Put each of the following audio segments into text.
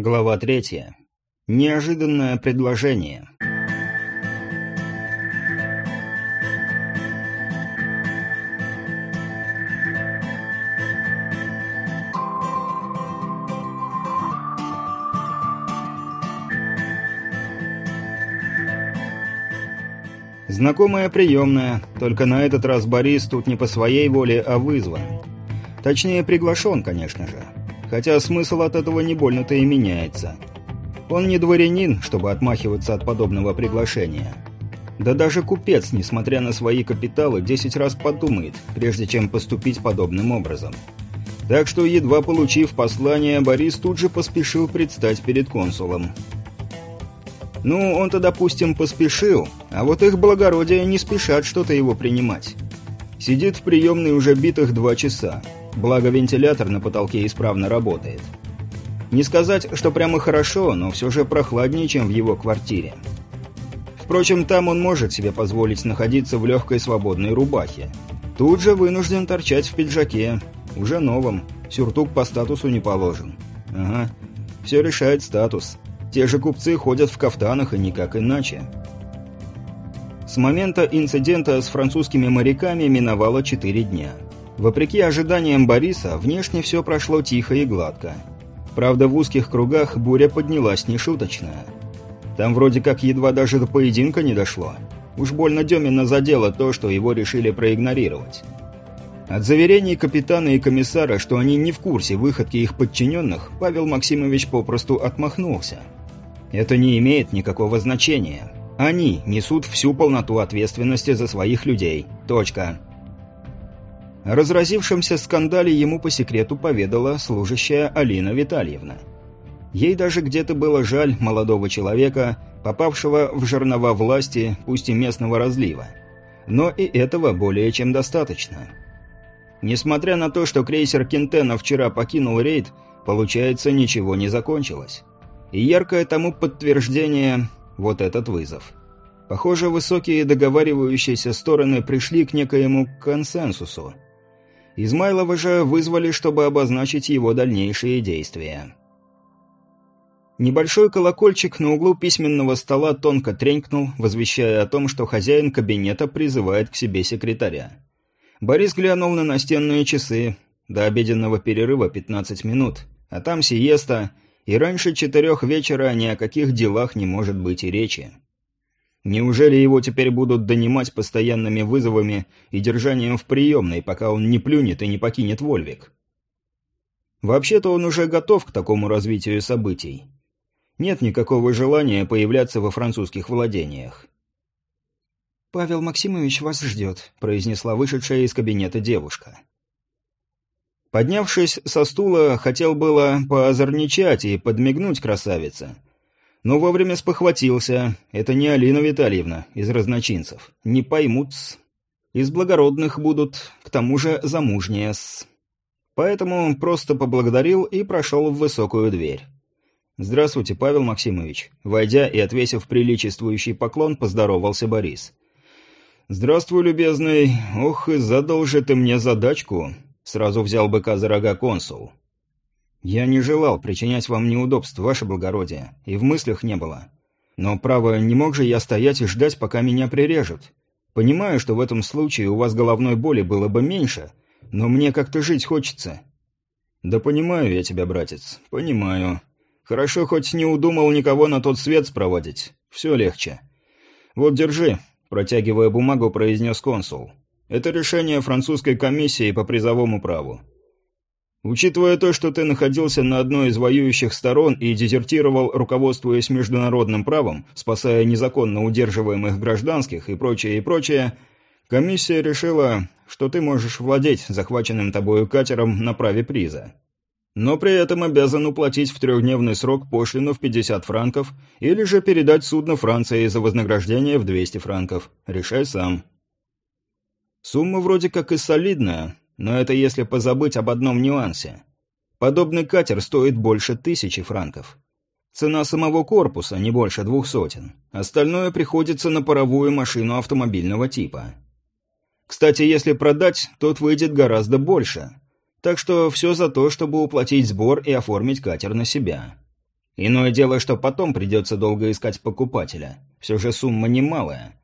Глава третья. Неожиданное предложение. Знакомая приемная, только на этот раз Борис тут не по своей воле, а вызван. Точнее, приглашен, конечно же хотя смысл от этого не больно-то и меняется. Он не дворянин, чтобы отмахиваться от подобного приглашения. Да даже купец, несмотря на свои капиталы, 10 раз подумает, прежде чем поступить подобным образом. Так что, едва получив послание, Борис тут же поспешил предстать перед консулом. Ну, он-то, допустим, поспешил, а вот их благородие не спешат что-то его принимать. Сидит в приемной уже битых два часа. Благо вентилятор на потолке исправно работает. Не сказать, что прямо хорошо, но все же прохладнее, чем в его квартире. Впрочем, там он может себе позволить находиться в легкой свободной рубахе. Тут же вынужден торчать в пиджаке, уже новом, сюртук по статусу не положен. Ага, все решает статус. Те же купцы ходят в кафтанах и никак иначе. С момента инцидента с французскими моряками миновало 4 дня. Вопреки ожиданиям Бориса, внешне все прошло тихо и гладко. Правда, в узких кругах буря поднялась нешуточная. Там вроде как едва даже до поединка не дошло. Уж больно Демина задело то, что его решили проигнорировать. От заверений капитана и комиссара, что они не в курсе выходки их подчиненных, Павел Максимович попросту отмахнулся. Это не имеет никакого значения. Они несут всю полноту ответственности за своих людей. Точка. О разразившемся скандале ему по секрету поведала служащая Алина Витальевна. Ей даже где-то было жаль молодого человека, попавшего в жернова власти, пусть и местного разлива. Но и этого более чем достаточно. Несмотря на то, что крейсер Кентена вчера покинул рейд, получается, ничего не закончилось. И яркое тому подтверждение – вот этот вызов. Похоже, высокие договаривающиеся стороны пришли к некоему консенсусу – Измайлова же вызвали, чтобы обозначить его дальнейшие действия. Небольшой колокольчик на углу письменного стола тонко тренькнул, возвещая о том, что хозяин кабинета призывает к себе секретаря. Борис глянул на настенные часы. До обеденного перерыва 15 минут, а там сиеста, и раньше четырех вечера ни о каких делах не может быть и речи. Неужели его теперь будут донимать постоянными вызовами и держанием в приемной, пока он не плюнет и не покинет Вольвик? Вообще-то он уже готов к такому развитию событий. Нет никакого желания появляться во французских владениях. «Павел Максимович вас ждет», — произнесла вышедшая из кабинета девушка. Поднявшись со стула, хотел было поозорничать и подмигнуть красавице, но вовремя спохватился. Это не Алина Витальевна из разночинцев. Не поймут -с. Из благородных будут, к тому же замужние -с. Поэтому просто поблагодарил и прошел в высокую дверь. «Здравствуйте, Павел Максимович». Войдя и отвесив приличествующий поклон, поздоровался Борис. «Здравствуй, любезный. Ох, и задал же ты мне задачку». Сразу взял быка за рога консул. «Я не желал причинять вам неудобств, ваше благородие, и в мыслях не было. Но, право, не мог же я стоять и ждать, пока меня прирежут. Понимаю, что в этом случае у вас головной боли было бы меньше, но мне как-то жить хочется». «Да понимаю я тебя, братец, понимаю. Хорошо, хоть не удумал никого на тот свет спроводить. Все легче. Вот держи», — протягивая бумагу, произнес консул. «Это решение французской комиссии по призовому праву. Учитывая то, что ты находился на одной из воюющих сторон и дезертировал, руководствуясь международным правом, спасая незаконно удерживаемых гражданских и прочее, и прочее, комиссия решила, что ты можешь владеть захваченным тобою катером на праве приза. Но при этом обязан уплатить в трехдневный срок пошлину в 50 франков или же передать судно Франции за вознаграждение в 200 франков. Решай сам. Сумма вроде как и солидная, но это если позабыть об одном нюансе. Подобный катер стоит больше тысячи франков. Цена самого корпуса не больше двух сотен. Остальное приходится на паровую машину автомобильного типа. Кстати, если продать, тот выйдет гораздо больше. Так что все за то, чтобы уплатить сбор и оформить катер на себя. Иное дело, что потом придется долго искать покупателя. Все же сумма немалая.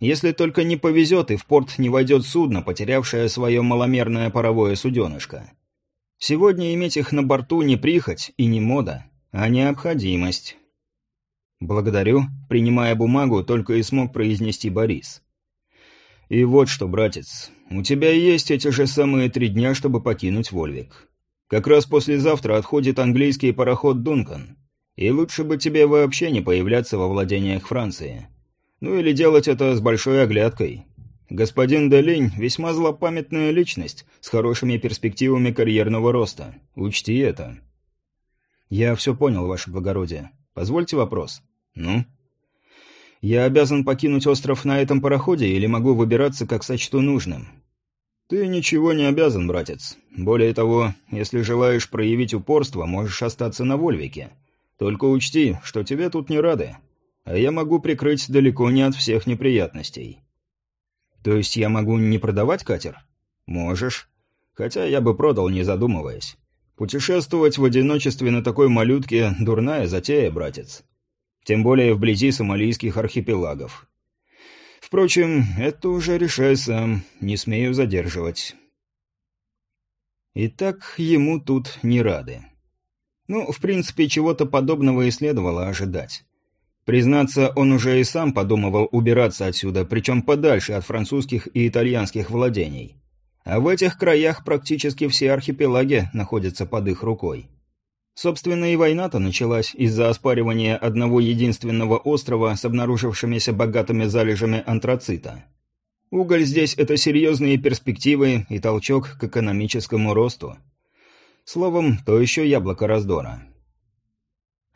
Если только не повезет и в порт не войдет судно, потерявшее свое маломерное паровое суденышко. Сегодня иметь их на борту не прихоть и не мода, а необходимость. «Благодарю», — принимая бумагу, только и смог произнести Борис. «И вот что, братец, у тебя есть эти же самые три дня, чтобы покинуть Вольвик. Как раз послезавтра отходит английский пароход «Дункан». И лучше бы тебе вообще не появляться во владениях Франции. Ну или делать это с большой оглядкой. Господин Делинь весьма злопамятная личность, с хорошими перспективами карьерного роста. Учти это. Я все понял, ваше благородие. Позвольте вопрос. Ну? Я обязан покинуть остров на этом пароходе или могу выбираться, как сочту нужным? Ты ничего не обязан, братец. Более того, если желаешь проявить упорство, можешь остаться на Вольвике. Только учти, что тебе тут не рады, а я могу прикрыть далеко не от всех неприятностей. То есть я могу не продавать катер? Можешь. Хотя я бы продал, не задумываясь. Путешествовать в одиночестве на такой малютке – дурная затея, братец. Тем более вблизи сомалийских архипелагов. Впрочем, это уже решай сам, не смею задерживать. Итак, ему тут не рады. Ну, в принципе, чего-то подобного и следовало ожидать. Признаться, он уже и сам подумывал убираться отсюда, причем подальше от французских и итальянских владений. А в этих краях практически все архипелаги находятся под их рукой. Собственно, и война-то началась из-за оспаривания одного единственного острова с обнаружившимися богатыми залежами антрацита. Уголь здесь – это серьезные перспективы и толчок к экономическому росту. Словом, то еще яблоко раздора.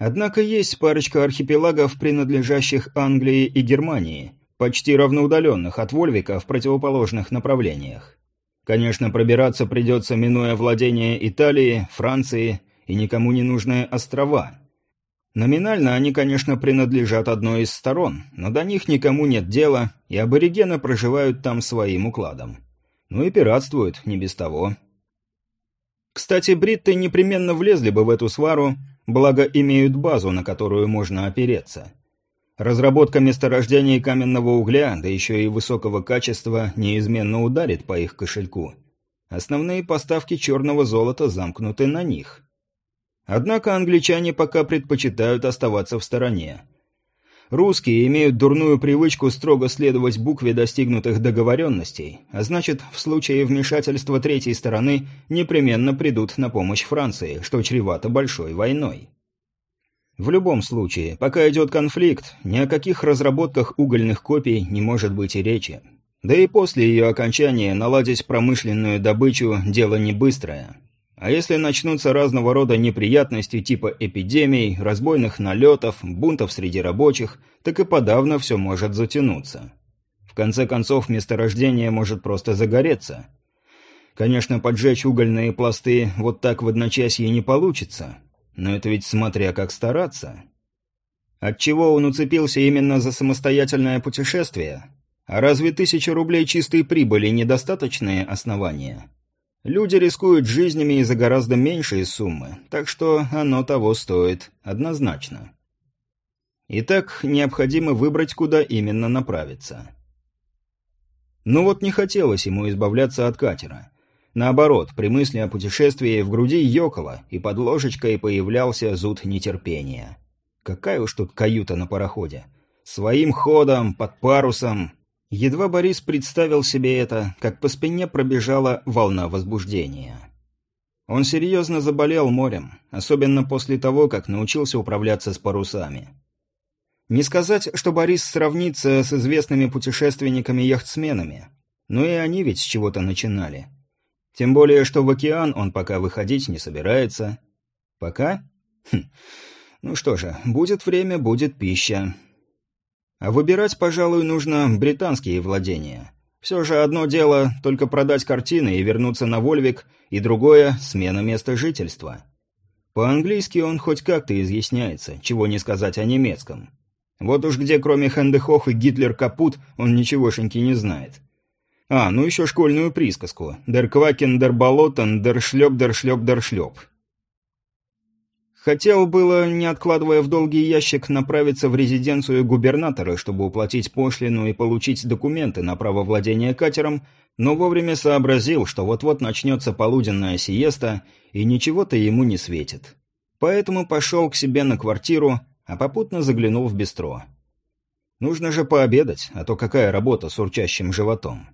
Однако есть парочка архипелагов, принадлежащих Англии и Германии, почти равноудаленных от Вольвика в противоположных направлениях. Конечно, пробираться придется, минуя владения Италии, Франции и никому не нужные острова. Номинально они, конечно, принадлежат одной из сторон, но до них никому нет дела, и аборигены проживают там своим укладом. Ну и пиратствуют, не без того. Кстати, бритты непременно влезли бы в эту свару, благо имеют базу, на которую можно опереться. Разработка месторождений каменного угля, да еще и высокого качества, неизменно ударит по их кошельку. Основные поставки черного золота замкнуты на них. Однако англичане пока предпочитают оставаться в стороне. Русские имеют дурную привычку строго следовать букве достигнутых договоренностей, а значит, в случае вмешательства третьей стороны непременно придут на помощь Франции, что чревато большой войной. В любом случае, пока идет конфликт, ни о каких разработках угольных копий не может быть и речи. Да и после ее окончания наладить промышленную добычу – дело не быстрое. А если начнутся разного рода неприятности типа эпидемий, разбойных налетов, бунтов среди рабочих, так и подавно все может затянуться. В конце концов, месторождение может просто загореться. Конечно, поджечь угольные пласты вот так в одночасье не получится, но это ведь смотря как стараться. Отчего он уцепился именно за самостоятельное путешествие? А разве тысяча рублей чистой прибыли недостаточные основания? Люди рискуют жизнями и за гораздо меньшие суммы, так что оно того стоит, однозначно. Итак, необходимо выбрать, куда именно направиться. Но вот не хотелось ему избавляться от катера. Наоборот, при мысли о путешествии в груди ёкало, и под ложечкой появлялся зуд нетерпения. Какая уж тут каюта на пароходе. Своим ходом, под парусом, Едва Борис представил себе это, как по спине пробежала волна возбуждения. Он серьезно заболел морем, особенно после того, как научился управляться с парусами. Не сказать, что Борис сравнится с известными путешественниками-яхтсменами, но и они ведь с чего-то начинали. Тем более, что в океан он пока выходить не собирается. Пока? Хм. Ну что же, будет время, будет пища. А выбирать, пожалуй, нужно британские владения. Все же одно дело только продать картины и вернуться на Вольвик, и другое – смена места жительства. По-английски он хоть как-то изъясняется, чего не сказать о немецком. Вот уж где, кроме Хендехох и Гитлер капут, он ничегошеньки не знает. А, ну еще школьную присказку. «Дер квакен, дер болотен, дер шлеп, дер шлеп, дер шлеп». Хотел было, не откладывая в долгий ящик, направиться в резиденцию губернатора, чтобы уплатить пошлину и получить документы на право владения катером, но вовремя сообразил, что вот-вот начнется полуденная сиеста, и ничего-то ему не светит. Поэтому пошел к себе на квартиру, а попутно заглянул в бистро. Нужно же пообедать, а то какая работа с урчащим животом.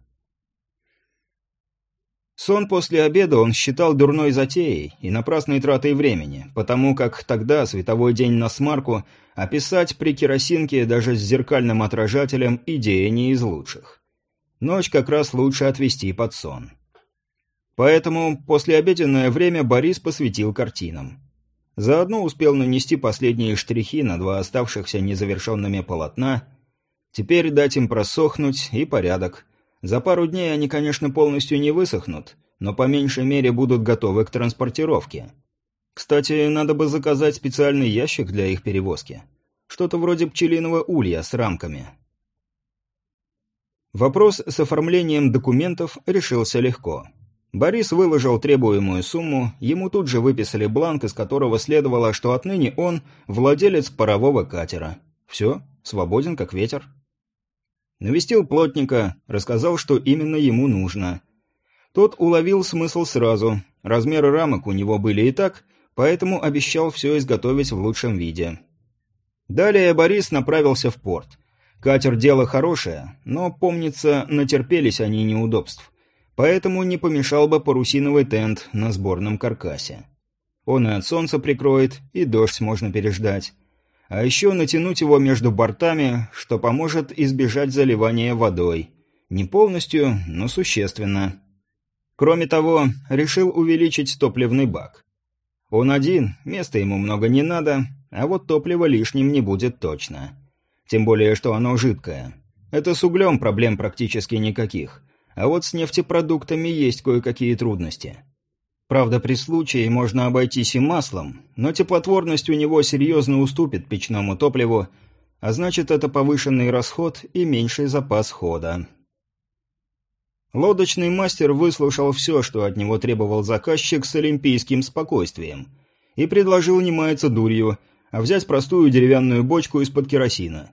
Сон после обеда он считал дурной затеей и напрасной тратой времени, потому как тогда световой день на смарку описать при керосинке даже с зеркальным отражателем идея не из лучших. Ночь как раз лучше отвести под сон. Поэтому послеобеденное время Борис посвятил картинам. Заодно успел нанести последние штрихи на два оставшихся незавершенными полотна. Теперь дать им просохнуть и порядок. За пару дней они, конечно, полностью не высохнут, но по меньшей мере будут готовы к транспортировке. Кстати, надо бы заказать специальный ящик для их перевозки. Что-то вроде пчелиного улья с рамками. Вопрос с оформлением документов решился легко. Борис выложил требуемую сумму, ему тут же выписали бланк, из которого следовало, что отныне он владелец парового катера. Все, свободен как ветер. Навестил плотника, рассказал, что именно ему нужно. Тот уловил смысл сразу. Размеры рамок у него были и так, поэтому обещал все изготовить в лучшем виде. Далее Борис направился в порт. Катер – дело хорошее, но, помнится, натерпелись они неудобств. Поэтому не помешал бы парусиновый тент на сборном каркасе. Он и от солнца прикроет, и дождь можно переждать. А еще натянуть его между бортами, что поможет избежать заливания водой. Не полностью, но существенно. Кроме того, решил увеличить топливный бак. Он один, места ему много не надо, а вот топлива лишним не будет точно. Тем более, что оно жидкое. Это с углем проблем практически никаких. А вот с нефтепродуктами есть кое-какие трудности. Правда, при случае можно обойтись и маслом, но теплотворность у него серьезно уступит печному топливу, а значит это повышенный расход и меньший запас хода. Лодочный мастер выслушал все, что от него требовал заказчик с олимпийским спокойствием, и предложил не маяться дурью, а взять простую деревянную бочку из-под керосина.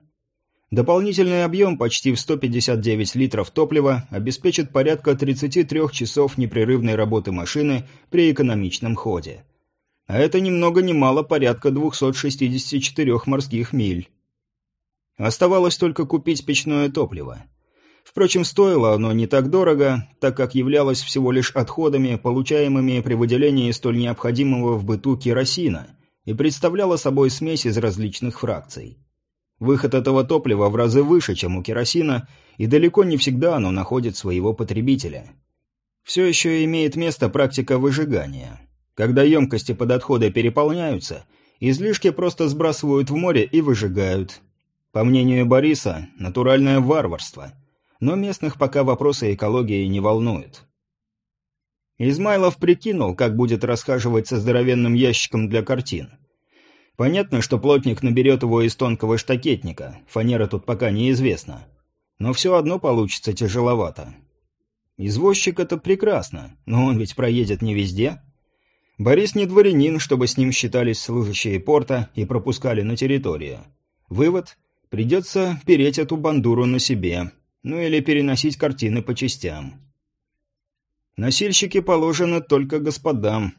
Дополнительный объем почти в 159 литров топлива обеспечит порядка 33 часов непрерывной работы машины при экономичном ходе. А это ни много ни мало порядка 264 морских миль. Оставалось только купить печное топливо. Впрочем, стоило оно не так дорого, так как являлось всего лишь отходами, получаемыми при выделении столь необходимого в быту керосина, и представляло собой смесь из различных фракций. Выход этого топлива в разы выше, чем у керосина, и далеко не всегда оно находит своего потребителя. Все еще имеет место практика выжигания. Когда емкости под отходы переполняются, излишки просто сбрасывают в море и выжигают. По мнению Бориса, натуральное варварство. Но местных пока вопросы экологии не волнуют. Измайлов прикинул, как будет расхаживать со здоровенным ящиком для картин. Понятно, что плотник наберет его из тонкого штакетника, фанера тут пока неизвестна. Но все одно получится тяжеловато. Извозчик — это прекрасно, но он ведь проедет не везде. Борис не дворянин, чтобы с ним считались служащие порта и пропускали на территорию. Вывод — придется переть эту бандуру на себе, ну или переносить картины по частям. Носильщики положены только господам,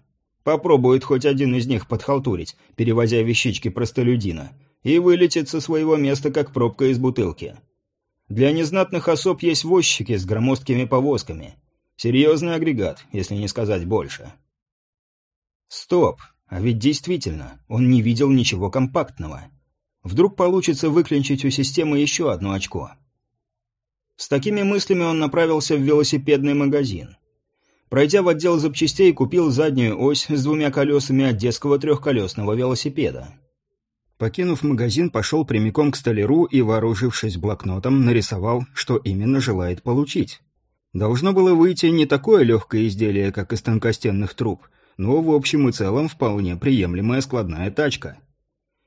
Попробует хоть один из них подхалтурить, перевозя вещички простолюдина, и вылетит со своего места, как пробка из бутылки. Для незнатных особ есть возчики с громоздкими повозками. Серьезный агрегат, если не сказать больше. Стоп, а ведь действительно, он не видел ничего компактного. Вдруг получится выклинчить у системы еще одно очко. С такими мыслями он направился в велосипедный магазин. Пройдя в отдел запчастей, купил заднюю ось с двумя колесами от детского трехколесного велосипеда. Покинув магазин, пошел прямиком к столяру и, вооружившись блокнотом, нарисовал, что именно желает получить. Должно было выйти не такое легкое изделие, как из тонкостенных труб, но в общем и целом вполне приемлемая складная тачка.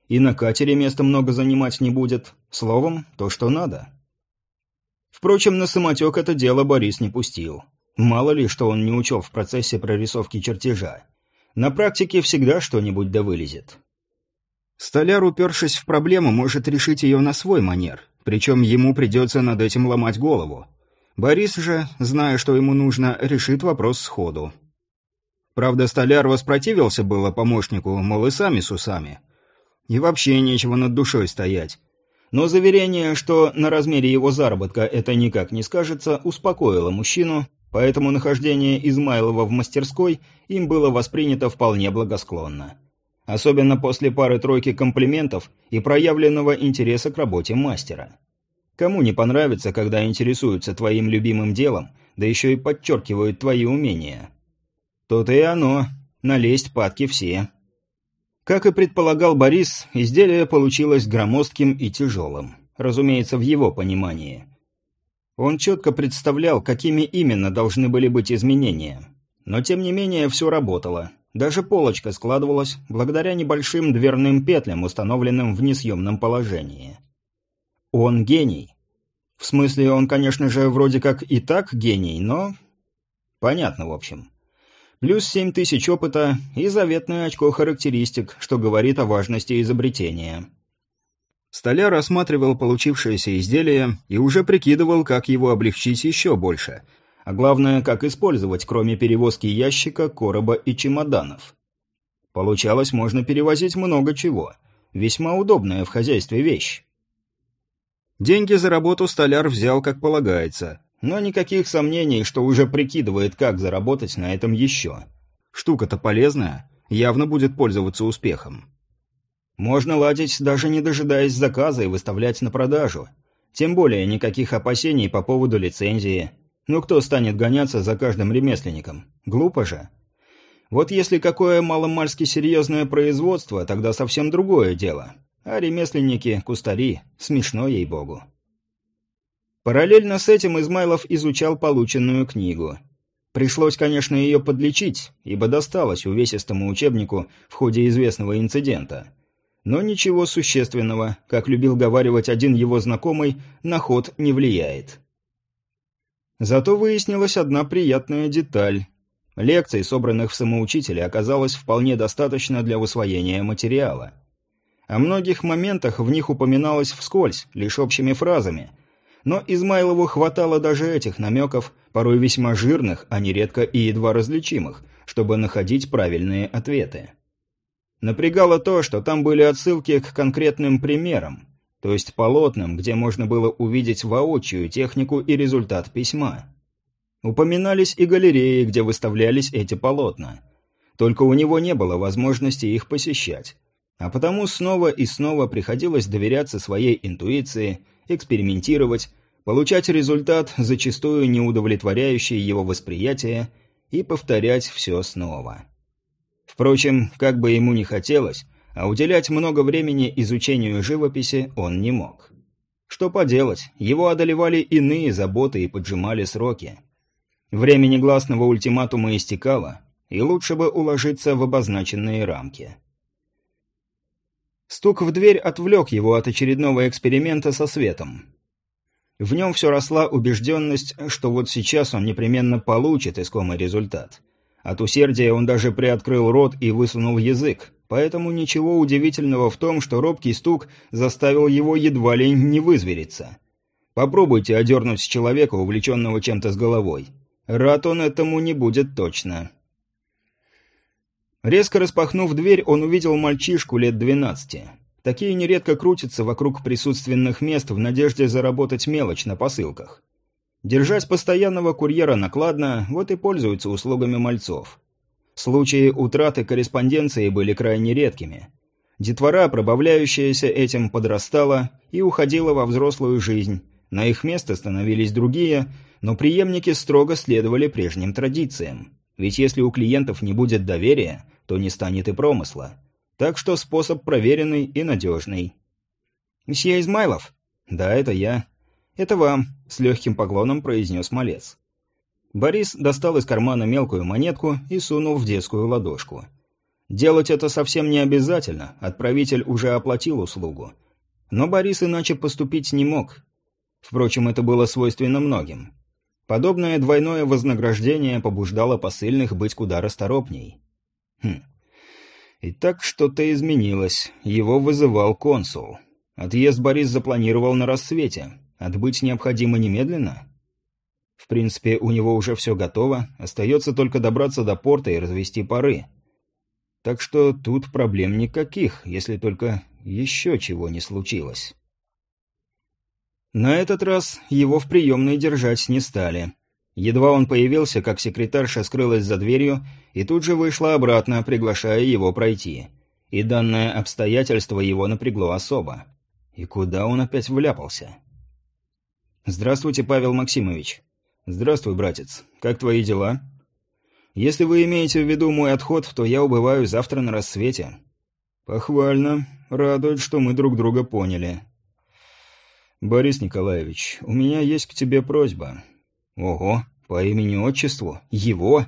И на катере места много занимать не будет. Словом, то, что надо. Впрочем, на самотек это дело Борис не пустил. Мало ли, что он не учел в процессе прорисовки чертежа. На практике всегда что-нибудь да вылезет. Столяр, упершись в проблему, может решить ее на свой манер, причем ему придется над этим ломать голову. Борис же, зная, что ему нужно, решит вопрос сходу. Правда, столяр воспротивился было помощнику, мол, и сами с усами. И вообще нечего над душой стоять. Но заверение, что на размере его заработка это никак не скажется, успокоило мужчину, поэтому нахождение Измайлова в мастерской им было воспринято вполне благосклонно. Особенно после пары-тройки комплиментов и проявленного интереса к работе мастера. Кому не понравится, когда интересуются твоим любимым делом, да еще и подчеркивают твои умения? То-то и оно. Налезть падки все. Как и предполагал Борис, изделие получилось громоздким и тяжелым. Разумеется, в его понимании. Он четко представлял, какими именно должны были быть изменения. Но тем не менее все работало. Даже полочка складывалась благодаря небольшим дверным петлям, установленным в несъемном положении. Он гений. В смысле, он, конечно же, вроде как и так гений, но... Понятно, в общем плюс семь тысяч опыта и заветное очко характеристик, что говорит о важности изобретения. Столяр рассматривал получившееся изделие и уже прикидывал, как его облегчить еще больше, а главное, как использовать, кроме перевозки ящика, короба и чемоданов. Получалось, можно перевозить много чего. Весьма удобная в хозяйстве вещь. Деньги за работу столяр взял, как полагается, но никаких сомнений, что уже прикидывает, как заработать на этом еще. Штука-то полезная, явно будет пользоваться успехом. Можно ладить, даже не дожидаясь заказа и выставлять на продажу. Тем более никаких опасений по поводу лицензии. Ну кто станет гоняться за каждым ремесленником? Глупо же. Вот если какое маломальски серьезное производство, тогда совсем другое дело. А ремесленники – кустари, смешно ей-богу. Параллельно с этим Измайлов изучал полученную книгу. Пришлось, конечно, ее подлечить, ибо досталось увесистому учебнику в ходе известного инцидента. Но ничего существенного, как любил говаривать один его знакомый, на ход не влияет. Зато выяснилась одна приятная деталь. Лекций, собранных в самоучителе, оказалось вполне достаточно для усвоения материала. О многих моментах в них упоминалось вскользь, лишь общими фразами, но Измайлову хватало даже этих намеков, порой весьма жирных, а нередко и едва различимых, чтобы находить правильные ответы. Напрягало то, что там были отсылки к конкретным примерам, то есть полотнам, где можно было увидеть воочию технику и результат письма. Упоминались и галереи, где выставлялись эти полотна. Только у него не было возможности их посещать. А потому снова и снова приходилось доверяться своей интуиции – экспериментировать, получать результат, зачастую не удовлетворяющий его восприятие, и повторять все снова. Впрочем, как бы ему ни хотелось, а уделять много времени изучению живописи он не мог. Что поделать, его одолевали иные заботы и поджимали сроки. Время негласного ультиматума истекало, и лучше бы уложиться в обозначенные рамки. Стук в дверь отвлек его от очередного эксперимента со светом. В нем все росла убежденность, что вот сейчас он непременно получит искомый результат. От усердия он даже приоткрыл рот и высунул язык, поэтому ничего удивительного в том, что робкий стук заставил его едва ли не вызвериться. Попробуйте одернуть человека, увлеченного чем-то с головой. Рад он этому не будет точно. Резко распахнув дверь, он увидел мальчишку лет двенадцати. Такие нередко крутятся вокруг присутственных мест в надежде заработать мелочь на посылках. Держать постоянного курьера накладно, вот и пользуются услугами мальцов. Случаи утраты корреспонденции были крайне редкими. Детвора, пробавляющаяся этим, подрастала и уходила во взрослую жизнь. На их место становились другие, но преемники строго следовали прежним традициям. Ведь если у клиентов не будет доверия, то не станет и промысла. Так что способ проверенный и надежный. «Мсье Измайлов?» «Да, это я». «Это вам», — с легким поклоном произнес малец. Борис достал из кармана мелкую монетку и сунул в детскую ладошку. Делать это совсем не обязательно, отправитель уже оплатил услугу. Но Борис иначе поступить не мог. Впрочем, это было свойственно многим. Подобное двойное вознаграждение побуждало посыльных быть куда расторопней. Хм. И так что-то изменилось. Его вызывал консул. Отъезд Борис запланировал на рассвете. Отбыть необходимо немедленно? В принципе, у него уже все готово, остается только добраться до порта и развести пары. Так что тут проблем никаких, если только еще чего не случилось. На этот раз его в приемной держать не стали. Едва он появился, как секретарша скрылась за дверью и тут же вышла обратно, приглашая его пройти. И данное обстоятельство его напрягло особо. И куда он опять вляпался? «Здравствуйте, Павел Максимович». «Здравствуй, братец. Как твои дела?» «Если вы имеете в виду мой отход, то я убываю завтра на рассвете». «Похвально. Радует, что мы друг друга поняли». «Борис Николаевич, у меня есть к тебе просьба». «Ого, по имени-отчеству? Его?»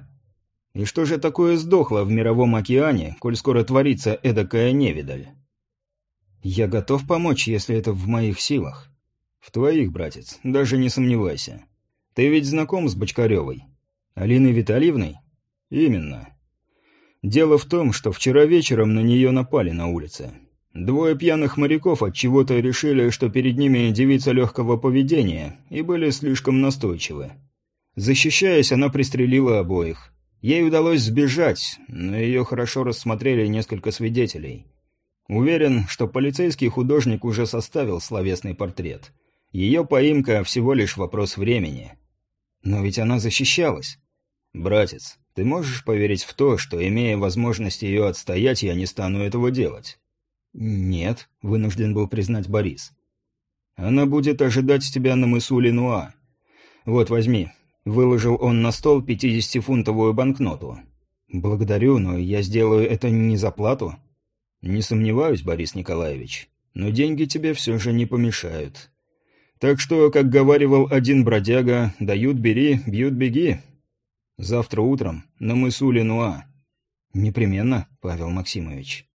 «И что же такое сдохло в мировом океане, коль скоро творится эдакая невидаль?» «Я готов помочь, если это в моих силах». «В твоих, братец, даже не сомневайся. Ты ведь знаком с Бочкаревой? Алиной Витальевной?» «Именно. Дело в том, что вчера вечером на нее напали на улице. Двое пьяных моряков от чего то решили, что перед ними девица легкого поведения, и были слишком настойчивы. Защищаясь, она пристрелила обоих. Ей удалось сбежать, но ее хорошо рассмотрели несколько свидетелей. Уверен, что полицейский художник уже составил словесный портрет. Ее поимка всего лишь вопрос времени. Но ведь она защищалась. Братец, ты можешь поверить в то, что, имея возможность ее отстоять, я не стану этого делать? Нет, вынужден был признать Борис. Она будет ожидать тебя на мысу Ленуа. Вот, возьми. Выложил он на стол пятидесятифунтовую банкноту. Благодарю, но я сделаю это не за плату. Не сомневаюсь, Борис Николаевич. Но деньги тебе все же не помешают. Так что, как говаривал один бродяга, дают бери, бьют беги. Завтра утром на мысу Ленуа. Непременно, Павел Максимович.